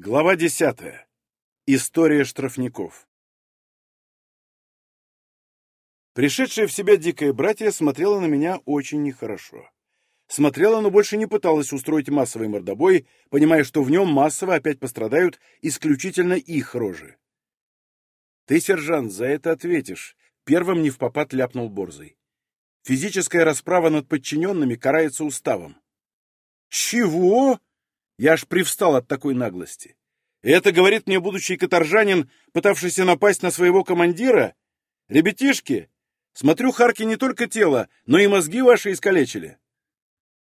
Глава десятая. История штрафников. Пришедшая в себя дикая братья смотрела на меня очень нехорошо. Смотрела, но больше не пыталась устроить массовый мордобой, понимая, что в нем массово опять пострадают исключительно их рожи. «Ты, сержант, за это ответишь», — первым не в попад ляпнул Борзый. «Физическая расправа над подчиненными карается уставом». «Чего?» Я аж привстал от такой наглости. И это говорит мне будущий каторжанин, пытавшийся напасть на своего командира? Ребятишки, смотрю, Харки не только тело, но и мозги ваши искалечили.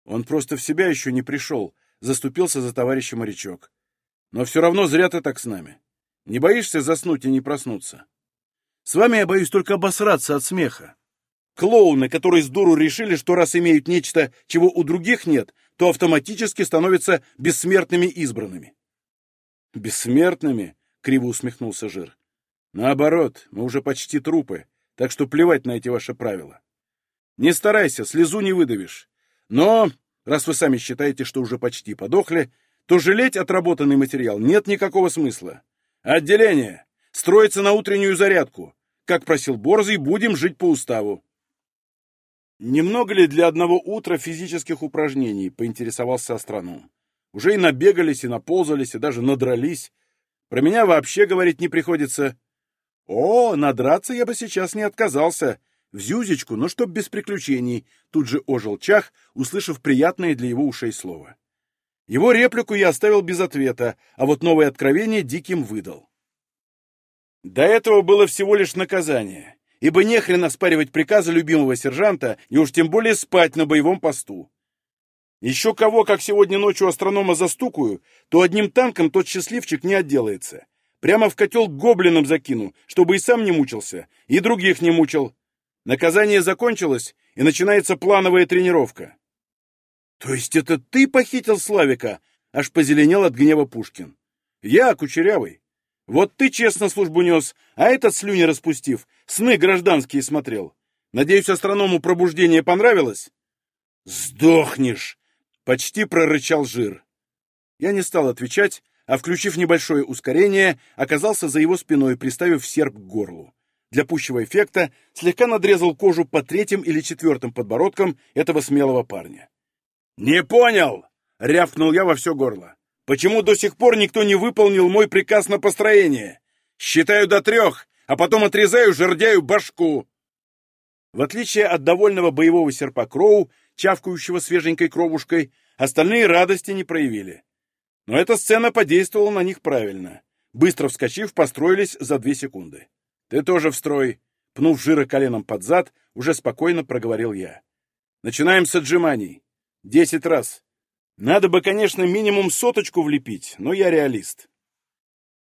Он просто в себя еще не пришел, заступился за товарища морячок. Но все равно зря ты так с нами. Не боишься заснуть и не проснуться? С вами я боюсь только обосраться от смеха. Клоуны, которые с дуру решили, что раз имеют нечто, чего у других нет, то автоматически становятся бессмертными избранными. «Бессмертными?» — криво усмехнулся Жир. «Наоборот, мы уже почти трупы, так что плевать на эти ваши правила. Не старайся, слезу не выдавишь. Но, раз вы сами считаете, что уже почти подохли, то жалеть отработанный материал нет никакого смысла. Отделение! Строится на утреннюю зарядку. Как просил Борзый, будем жить по уставу. «Немного ли для одного утра физических упражнений?» — поинтересовался астроном. «Уже и набегались, и наползались, и даже надрались. Про меня вообще говорить не приходится. О, надраться я бы сейчас не отказался. В зюзечку, но чтоб без приключений». Тут же ожил Чах, услышав приятное для его ушей слово. Его реплику я оставил без ответа, а вот новое откровение диким выдал. До этого было всего лишь наказание ибо нехрен оспаривать приказы любимого сержанта и уж тем более спать на боевом посту. Еще кого, как сегодня ночью астронома застукаю, то одним танком тот счастливчик не отделается. Прямо в котел к гоблинам закину, чтобы и сам не мучился, и других не мучил. Наказание закончилось, и начинается плановая тренировка. — То есть это ты похитил Славика? — аж позеленел от гнева Пушкин. — Я, Кучерявый. Вот ты честно службу нес, а этот, слюни распустив, сны гражданские смотрел. Надеюсь, астроному пробуждение понравилось? Сдохнешь! Почти прорычал жир. Я не стал отвечать, а, включив небольшое ускорение, оказался за его спиной, приставив серп к горлу. Для пущего эффекта слегка надрезал кожу по третьим или четвертым подбородкам этого смелого парня. «Не понял!» — рявкнул я во все горло. Почему до сих пор никто не выполнил мой приказ на построение? Считаю до трех, а потом отрезаю жердяю башку!» В отличие от довольного боевого серпа Кроу, чавкающего свеженькой кровушкой, остальные радости не проявили. Но эта сцена подействовала на них правильно. Быстро вскочив, построились за две секунды. «Ты тоже в строй!» Пнув жира коленом под зад, уже спокойно проговорил я. «Начинаем с отжиманий. Десять раз. Надо бы, конечно, минимум соточку влепить, но я реалист.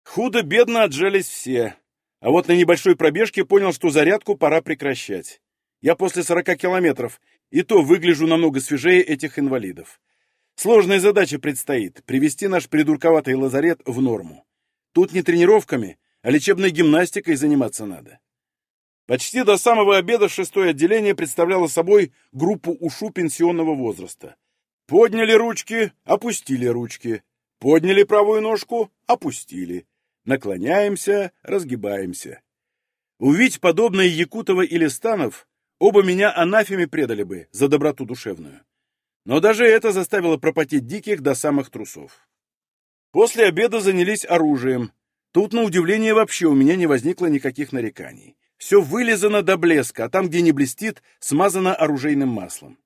Худо-бедно отжались все. А вот на небольшой пробежке понял, что зарядку пора прекращать. Я после 40 километров, и то выгляжу намного свежее этих инвалидов. Сложная задача предстоит — привести наш придурковатый лазарет в норму. Тут не тренировками, а лечебной гимнастикой заниматься надо. Почти до самого обеда шестое отделение представляло собой группу ушу пенсионного возраста. Подняли ручки, опустили ручки. Подняли правую ножку, опустили. Наклоняемся, разгибаемся. Увидеть подобное Якутова или Станов, оба меня анафеме предали бы за доброту душевную. Но даже это заставило пропотеть диких до самых трусов. После обеда занялись оружием. Тут, на удивление, вообще у меня не возникло никаких нареканий. Все вылизано до блеска, а там, где не блестит, смазано оружейным маслом.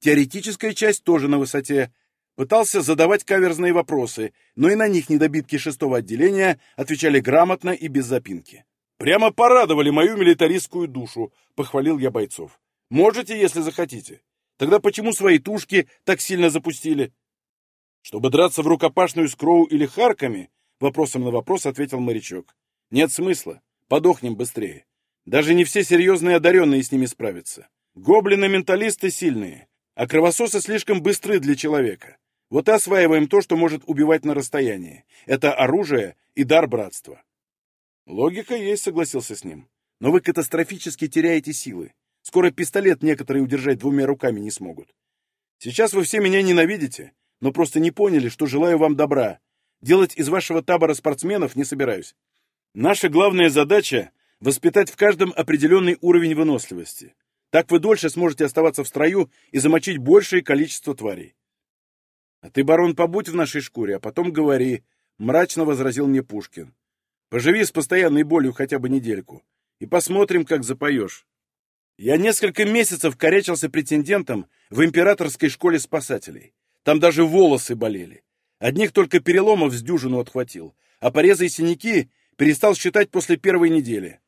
Теоретическая часть тоже на высоте. Пытался задавать каверзные вопросы, но и на них недобитки шестого отделения отвечали грамотно и без запинки. «Прямо порадовали мою милитаристскую душу», — похвалил я бойцов. «Можете, если захотите. Тогда почему свои тушки так сильно запустили?» «Чтобы драться в рукопашную с Кроу или Харками?» — вопросом на вопрос ответил морячок. «Нет смысла. Подохнем быстрее. Даже не все серьезные одаренные с ними справятся. Гоблины-менталисты сильные, а кровососы слишком быстры для человека. Вот осваиваем то, что может убивать на расстоянии. Это оружие и дар братства. Логика есть, согласился с ним. Но вы катастрофически теряете силы. Скоро пистолет некоторые удержать двумя руками не смогут. Сейчас вы все меня ненавидите, но просто не поняли, что желаю вам добра. делать из вашего табора спортсменов не собираюсь. Наша главная задача — воспитать в каждом определенный уровень выносливости. Так вы дольше сможете оставаться в строю и замочить большее количество тварей. А ты, барон, побудь в нашей шкуре, а потом говори, — мрачно возразил мне Пушкин. Поживи с постоянной болью хотя бы недельку, и посмотрим, как запоешь. Я несколько месяцев корячился претендентом в императорской школе спасателей. Там даже волосы болели. Одних только переломов с дюжину отхватил, а порезы и синяки перестал считать после первой недели.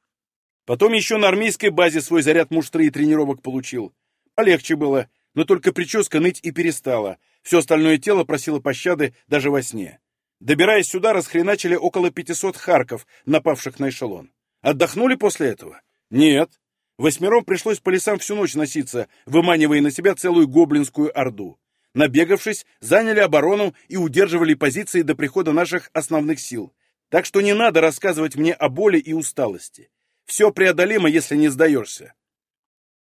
Потом еще на армейской базе свой заряд муштры и тренировок получил. Полегче было, но только прическа ныть и перестала. Все остальное тело просило пощады даже во сне. Добираясь сюда, расхреначили около 500 харков, напавших на эшелон. Отдохнули после этого? Нет. Восьмером пришлось по лесам всю ночь носиться, выманивая на себя целую гоблинскую орду. Набегавшись, заняли оборону и удерживали позиции до прихода наших основных сил. Так что не надо рассказывать мне о боли и усталости. Все преодолимо, если не сдаешься.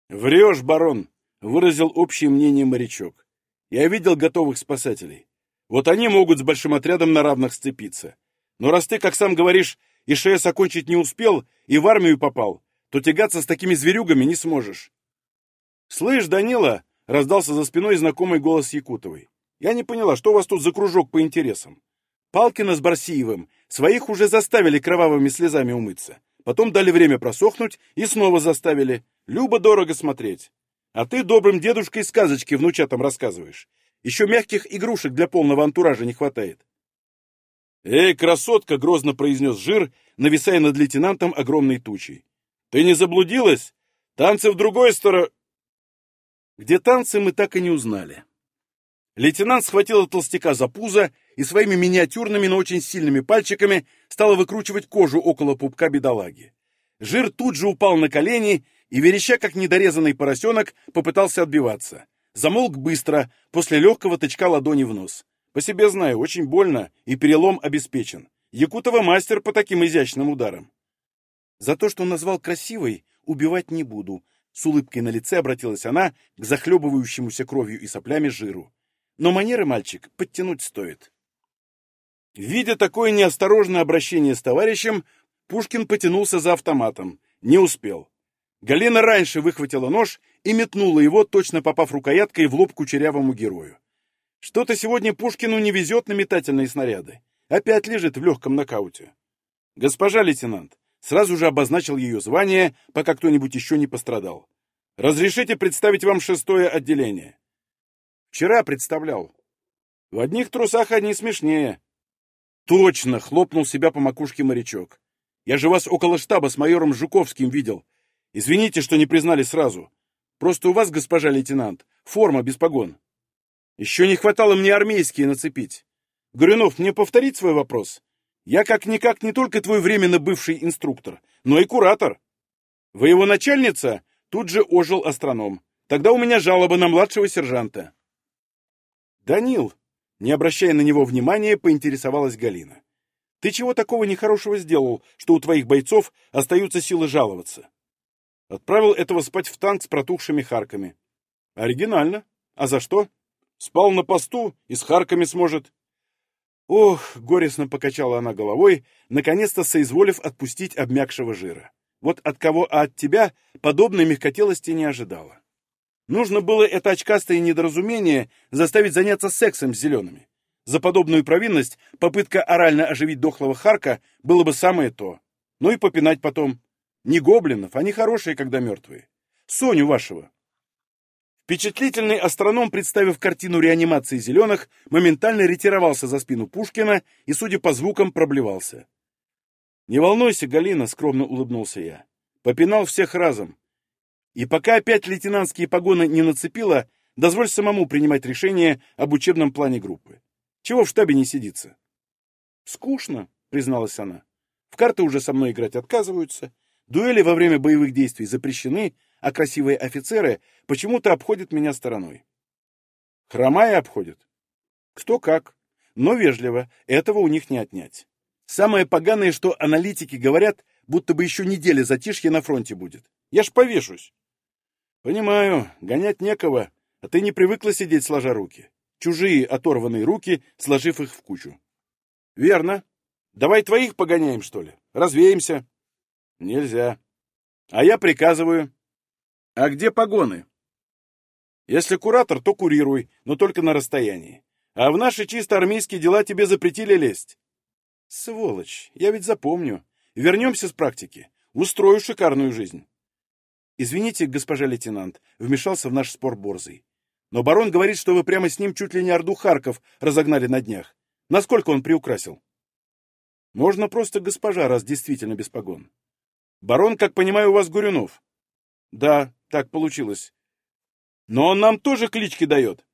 «Врешь, барон», — выразил общее мнение морячок. «Я видел готовых спасателей. Вот они могут с большим отрядом на равных сцепиться. Но раз ты, как сам говоришь, и ШС окончить не успел, и в армию попал, то тягаться с такими зверюгами не сможешь. «Слышь, Данила!» — раздался за спиной знакомый голос Якутовой. «Я не поняла, что у вас тут за кружок по интересам? Палкина с Барсиевым своих уже заставили кровавыми слезами умыться. Потом дали время просохнуть и снова заставили. Любо-дорого смотреть. А ты добрым дедушкой сказочки внучатам рассказываешь. Еще мягких игрушек для полного антуража не хватает. «Эй, красотка!» — грозно произнес Жир, нависая над лейтенантом огромной тучей. Ты не заблудилась? Танцы в другой стороне...» Где танцы, мы так и не узнали. Лейтенант схватила толстяка за пузо и своими миниатюрными, но очень сильными пальчиками стала выкручивать кожу около пупка бедолаги. Жир тут же упал на колени и, вереща как недорезанный поросенок, попытался отбиваться. Замолк быстро, после легкого тычка ладони в нос. По себе знаю, очень больно, и перелом обеспечен. Якутова мастер по таким изящным ударам. За то, что он назвал красивой, убивать не буду. С улыбкой на лице обратилась она к захлебывающемуся кровью и соплями жиру. Но манеры, мальчик, подтянуть стоит. Видя такое неосторожное обращение с товарищем, Пушкин потянулся за автоматом. Не успел. Галина раньше выхватила нож и метнула его, точно попав рукояткой в лоб кучерявому герою. Что-то сегодня Пушкину не везет на метательные снаряды. Опять лежит в легком нокауте. «Госпожа лейтенант, Сразу же обозначил ее звание, пока кто-нибудь еще не пострадал. «Разрешите представить вам шестое отделение?» «Вчера представлял. В одних трусах они смешнее». «Точно!» — хлопнул себя по макушке морячок. «Я же вас около штаба с майором Жуковским видел. Извините, что не признали сразу. Просто у вас, госпожа лейтенант, форма без погон. Еще не хватало мне армейские нацепить. Горюнов, мне повторить свой вопрос?» Я как-никак не только твой временно бывший инструктор, но и куратор. Вы его начальница? Тут же ожил астроном. Тогда у меня жалоба на младшего сержанта. Данил, не обращая на него внимания, поинтересовалась Галина. Ты чего такого нехорошего сделал, что у твоих бойцов остаются силы жаловаться? Отправил этого спать в танк с протухшими харками. Оригинально. А за что? Спал на посту и с харками сможет. Ох, горестно покачала она головой, наконец-то соизволив отпустить обмякшего жира. Вот от кого, а от тебя подобной мягкотелости не ожидала. Нужно было это очкастое недоразумение заставить заняться сексом с зелеными. За подобную провинность попытка орально оживить дохлого Харка было бы самое то. Ну и попинать потом. Не гоблинов, они хорошие, когда мертвые. Соню вашего. Впечатлительный астроном, представив картину реанимации зеленых, моментально ретировался за спину Пушкина и, судя по звукам, проблевался. «Не волнуйся, Галина», — скромно улыбнулся я. «Попинал всех разом. И пока опять лейтенантские погоны не нацепила, дозволь самому принимать решение об учебном плане группы. Чего в штабе не сидится?» «Скучно», — призналась она. «В карты уже со мной играть отказываются. Дуэли во время боевых действий запрещены, а красивые офицеры почему-то обходят меня стороной. Хромая обходят. Кто как, но вежливо, этого у них не отнять. Самое поганое, что аналитики говорят, будто бы еще неделя затишья на фронте будет. Я ж повешусь. Понимаю, гонять некого, а ты не привыкла сидеть сложа руки. Чужие оторванные руки, сложив их в кучу. Верно. Давай твоих погоняем, что ли? Развеемся. Нельзя. А я приказываю. А где погоны? Если куратор, то курируй, но только на расстоянии. А в наши чисто армейские дела тебе запретили лезть. Сволочь, я ведь запомню. Вернемся с практики. Устрою шикарную жизнь. Извините, госпожа лейтенант, вмешался в наш спор Борзый. Но барон говорит, что вы прямо с ним чуть ли не орду Харков разогнали на днях. Насколько он приукрасил? Можно просто госпожа, раз действительно без погон. Барон, как понимаю, у вас Гурюнов. Да, так получилось. Но он нам тоже клички дает.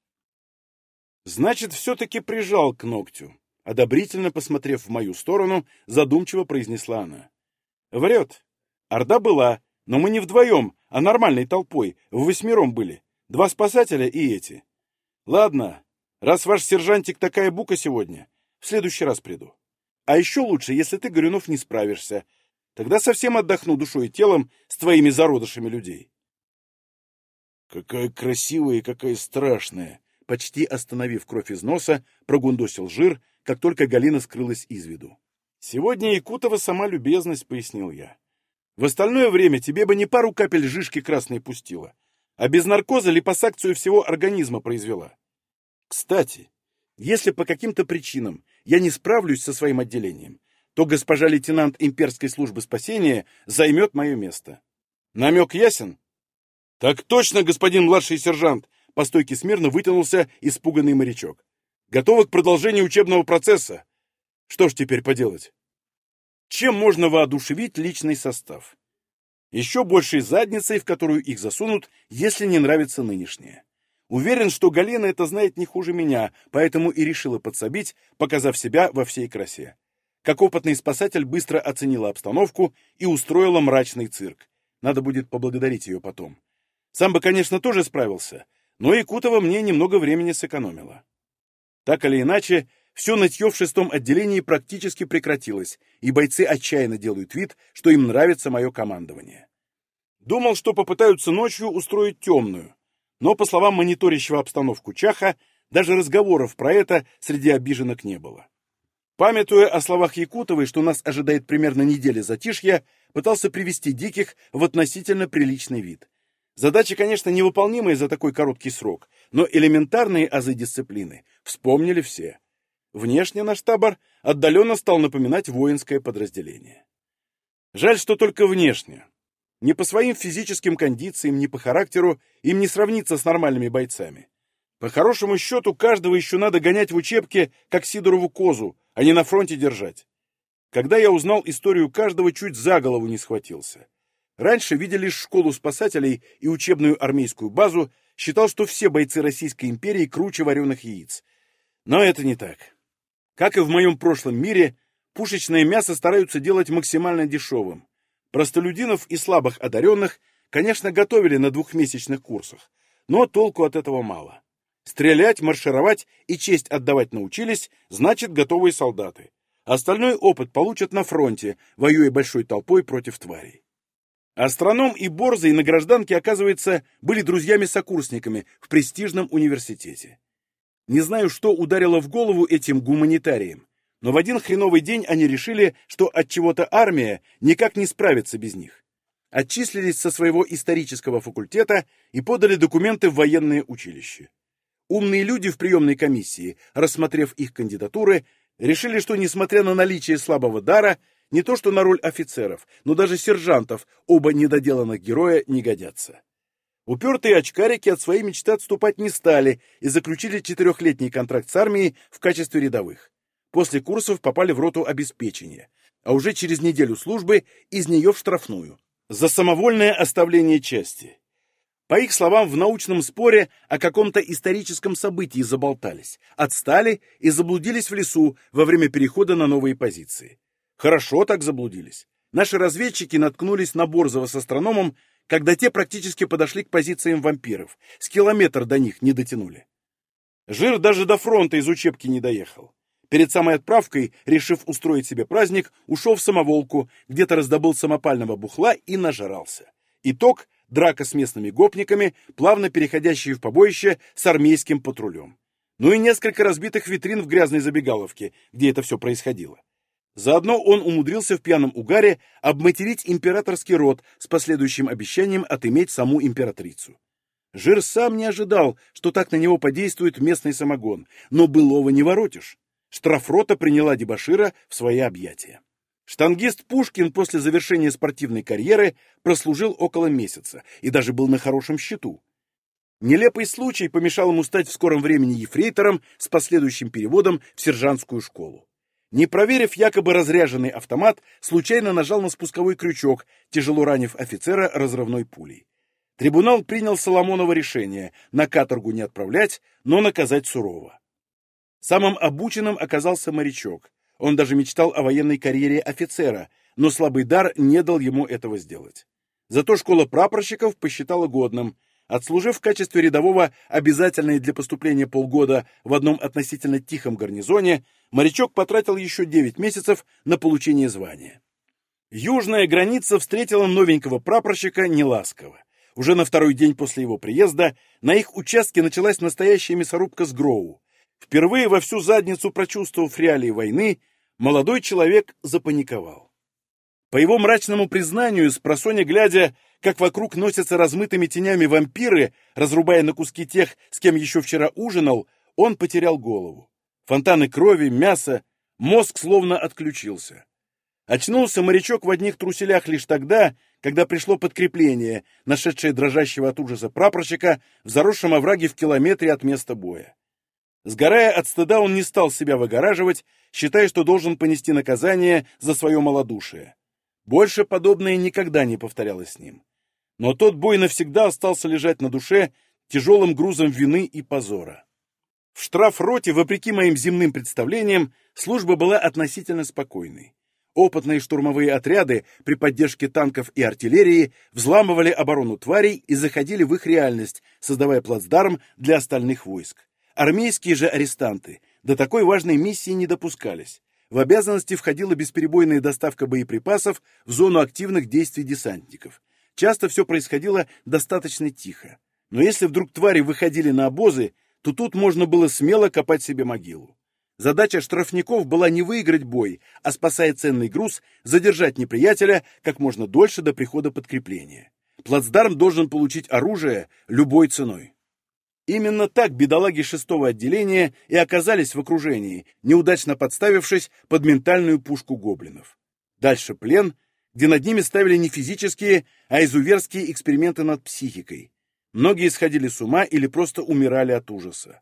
Значит, все-таки прижал к ногтю. Одобрительно посмотрев в мою сторону, задумчиво произнесла она. Врет. Орда была, но мы не вдвоем, а нормальной толпой, в восьмером были. Два спасателя и эти. Ладно, раз ваш сержантик такая бука сегодня, в следующий раз приду. А еще лучше, если ты, Горюнов, не справишься. Тогда совсем отдохну душой и телом с твоими зародышами людей. Какая красивая и какая страшная! Почти остановив кровь из носа, прогундосил жир, как только Галина скрылась из виду. Сегодня Якутова сама любезность, пояснил я. В остальное время тебе бы не пару капель жишки красной пустила, а без наркоза липосакцию всего организма произвела. Кстати, если по каким-то причинам я не справлюсь со своим отделением, то госпожа лейтенант имперской службы спасения займет мое место. Намек ясен? Так точно, господин младший сержант, по стойке смирно вытянулся испуганный морячок. Готовы к продолжению учебного процесса. Что ж теперь поделать? Чем можно воодушевить личный состав? Еще большей задницей, в которую их засунут, если не нравится нынешнее. Уверен, что Галина это знает не хуже меня, поэтому и решила подсобить, показав себя во всей красе. Как опытный спасатель быстро оценила обстановку и устроила мрачный цирк. Надо будет поблагодарить ее потом. Сам бы, конечно, тоже справился, но Якутова мне немного времени сэкономила. Так или иначе, все нытье в шестом отделении практически прекратилось, и бойцы отчаянно делают вид, что им нравится мое командование. Думал, что попытаются ночью устроить темную, но, по словам мониторящего обстановку Чаха, даже разговоров про это среди обиженок не было. Памятуя о словах Якутовой, что нас ожидает примерно неделя затишья, пытался привести диких в относительно приличный вид. Задача, конечно, невыполнимая за такой короткий срок, но элементарные азы дисциплины вспомнили все. Внешне наш табор отдаленно стал напоминать воинское подразделение. Жаль, что только внешне. Ни по своим физическим кондициям, ни по характеру им не сравниться с нормальными бойцами. По хорошему счету, каждого еще надо гонять в учебке, как Сидорову козу, а не на фронте держать. Когда я узнал историю каждого, чуть за голову не схватился. Раньше, видя лишь школу спасателей и учебную армейскую базу, считал, что все бойцы Российской империи круче вареных яиц. Но это не так. Как и в моем прошлом мире, пушечное мясо стараются делать максимально дешевым. Простолюдинов и слабых одаренных, конечно, готовили на двухмесячных курсах, но толку от этого мало. Стрелять, маршировать и честь отдавать научились, значит, готовые солдаты. Остальной опыт получат на фронте, воюя большой толпой против тварей. Астроном и Борзый на гражданке, оказывается, были друзьями-сокурсниками в престижном университете. Не знаю, что ударило в голову этим гуманитариям, но в один хреновый день они решили, что от чего-то армия никак не справится без них. Отчислились со своего исторического факультета и подали документы в военное училище. Умные люди в приемной комиссии, рассмотрев их кандидатуры, решили, что, несмотря на наличие слабого дара, не то что на роль офицеров, но даже сержантов оба недоделанных героя не годятся. Упертые очкарики от своей мечты отступать не стали и заключили четырехлетний контракт с армией в качестве рядовых. После курсов попали в роту обеспечения, а уже через неделю службы из нее в штрафную. За самовольное оставление части. По их словам, в научном споре о каком-то историческом событии заболтались, отстали и заблудились в лесу во время перехода на новые позиции. Хорошо так заблудились. Наши разведчики наткнулись на Борзова с астрономом, когда те практически подошли к позициям вампиров. С километра до них не дотянули. Жир даже до фронта из учебки не доехал. Перед самой отправкой, решив устроить себе праздник, ушел в самоволку, где-то раздобыл самопального бухла и нажрался. Итог драка с местными гопниками, плавно переходящие в побоище с армейским патрулем. ну и несколько разбитых витрин в грязной забегаловке, где это все происходило. Заодно он умудрился в пьяном угаре обматерить императорский род с последующим обещанием отыметь саму императрицу. Жир сам не ожидал, что так на него подействует местный самогон, но былого не воротишь. Штрафрота приняла дебашира в свои объятия. Штангист Пушкин после завершения спортивной карьеры прослужил около месяца и даже был на хорошем счету. Нелепый случай помешал ему стать в скором времени ефрейтором с последующим переводом в сержантскую школу. Не проверив якобы разряженный автомат, случайно нажал на спусковой крючок, тяжело ранив офицера разрывной пулей. Трибунал принял Соломоново решение на каторгу не отправлять, но наказать сурово. Самым обученным оказался морячок. Он даже мечтал о военной карьере офицера, но слабый дар не дал ему этого сделать. Зато школа прапорщиков посчитала годным – Отслужив в качестве рядового обязательные для поступления полгода в одном относительно тихом гарнизоне, морячок потратил еще 9 месяцев на получение звания. Южная граница встретила новенького прапорщика неласково. Уже на второй день после его приезда на их участке началась настоящая мясорубка с Гроу. Впервые во всю задницу прочувствовав реалии войны, молодой человек запаниковал. По его мрачному признанию, с просоня глядя, как вокруг носятся размытыми тенями вампиры, разрубая на куски тех, с кем еще вчера ужинал, он потерял голову. Фонтаны крови, мяса, мозг словно отключился. Очнулся морячок в одних труселях лишь тогда, когда пришло подкрепление, нашедшее дрожащего от ужаса прапорщика в заросшем овраге в километре от места боя. Сгорая от стыда, он не стал себя выгораживать, считая, что должен понести наказание за свое малодушие. Больше подобное никогда не повторялось с ним но тот бой навсегда остался лежать на душе тяжелым грузом вины и позора. В штрафроте, вопреки моим земным представлениям, служба была относительно спокойной. Опытные штурмовые отряды при поддержке танков и артиллерии взламывали оборону тварей и заходили в их реальность, создавая плацдарм для остальных войск. Армейские же арестанты до такой важной миссии не допускались. В обязанности входила бесперебойная доставка боеприпасов в зону активных действий десантников – Часто все происходило достаточно тихо. Но если вдруг твари выходили на обозы, то тут можно было смело копать себе могилу. Задача штрафников была не выиграть бой, а, спасая ценный груз, задержать неприятеля как можно дольше до прихода подкрепления. Плацдарм должен получить оружие любой ценой. Именно так бедолаги шестого отделения и оказались в окружении, неудачно подставившись под ментальную пушку гоблинов. Дальше плен где над ними ставили не физические, а изуверские эксперименты над психикой. Многие сходили с ума или просто умирали от ужаса.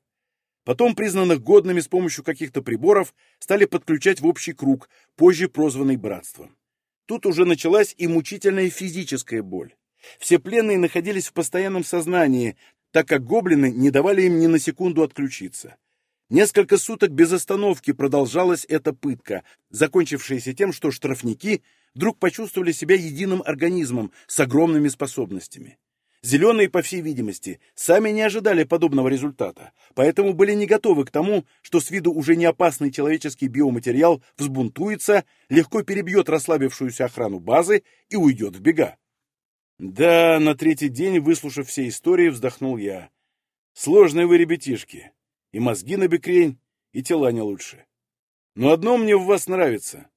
Потом признанных годными с помощью каких-то приборов стали подключать в общий круг, позже прозванный братством. Тут уже началась и мучительная физическая боль. Все пленные находились в постоянном сознании, так как гоблины не давали им ни на секунду отключиться. Несколько суток без остановки продолжалась эта пытка, закончившаяся тем, что штрафники вдруг почувствовали себя единым организмом с огромными способностями. Зеленые, по всей видимости, сами не ожидали подобного результата, поэтому были не готовы к тому, что с виду уже не опасный человеческий биоматериал взбунтуется, легко перебьет расслабившуюся охрану базы и уйдет в бега. Да, на третий день, выслушав все истории, вздохнул я. Сложные вы ребятишки. И мозги на бекрень, и тела не лучше. Но одно мне в вас нравится.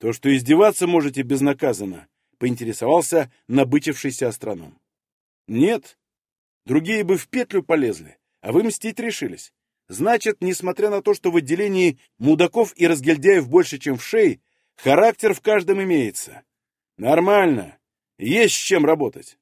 То, что издеваться можете безнаказанно, поинтересовался набычившийся астроном. Нет, другие бы в петлю полезли, а вы мстить решились. Значит, несмотря на то, что в отделении мудаков и разгильдяев больше, чем в шее, характер в каждом имеется. Нормально. Есть с чем работать.